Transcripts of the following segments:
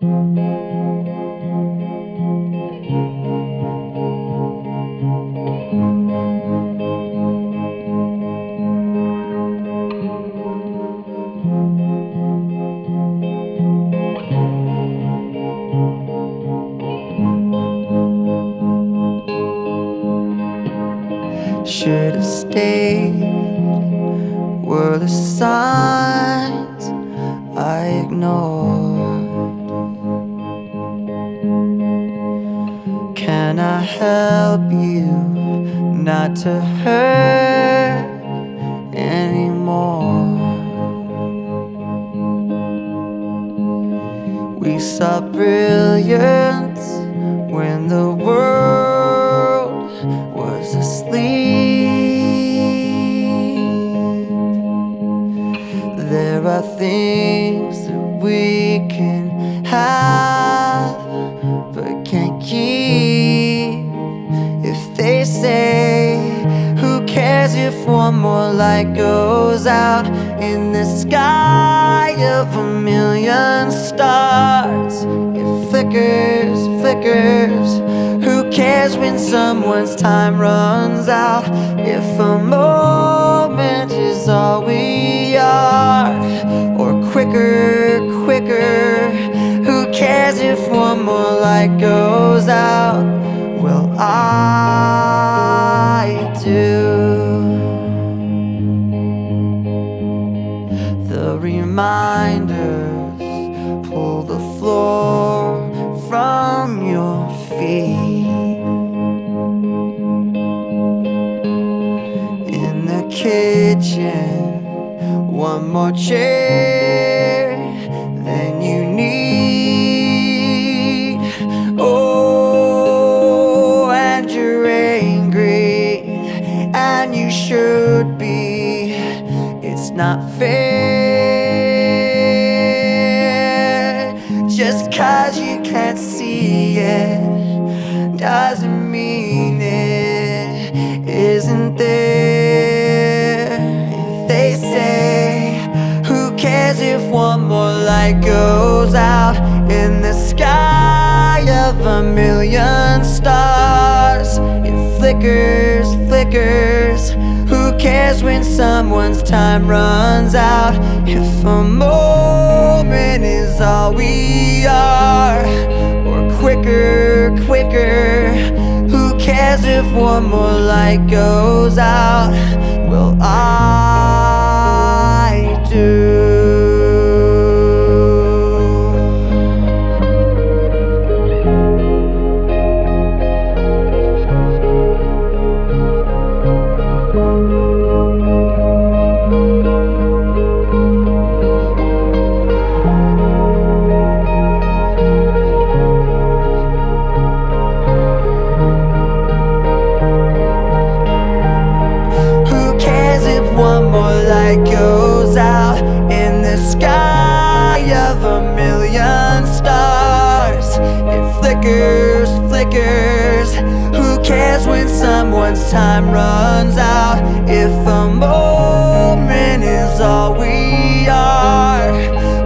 Should have stayed. Were the signs help you not to hurt anymore? We saw brilliance when the world was asleep. There are things that we can have one more light goes out in the sky of a million stars? It flickers, flickers. Who cares when someone's time runs out? If a moment is all we are, or quicker, quicker. Who cares if one more light goes out? Well, I reminders pull the floor from your feet. In the kitchen, one more chair than you need. Oh, and you're angry, and you should be. It's not fair. Cause you can't see it doesn't mean it isn't there. If they say, Who cares if one more light goes out in the sky of a million stars? It flickers, flickers. Who cares when someone's time runs out? If a is we are, or quicker, quicker. Who cares if one more light goes out? Well, I more light goes out in the sky of a million stars. It flickers, flickers. Who cares when someone's time runs out? If a moment is all we are,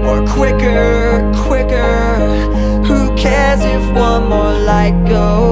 or quicker, quicker. Who cares if one more light goes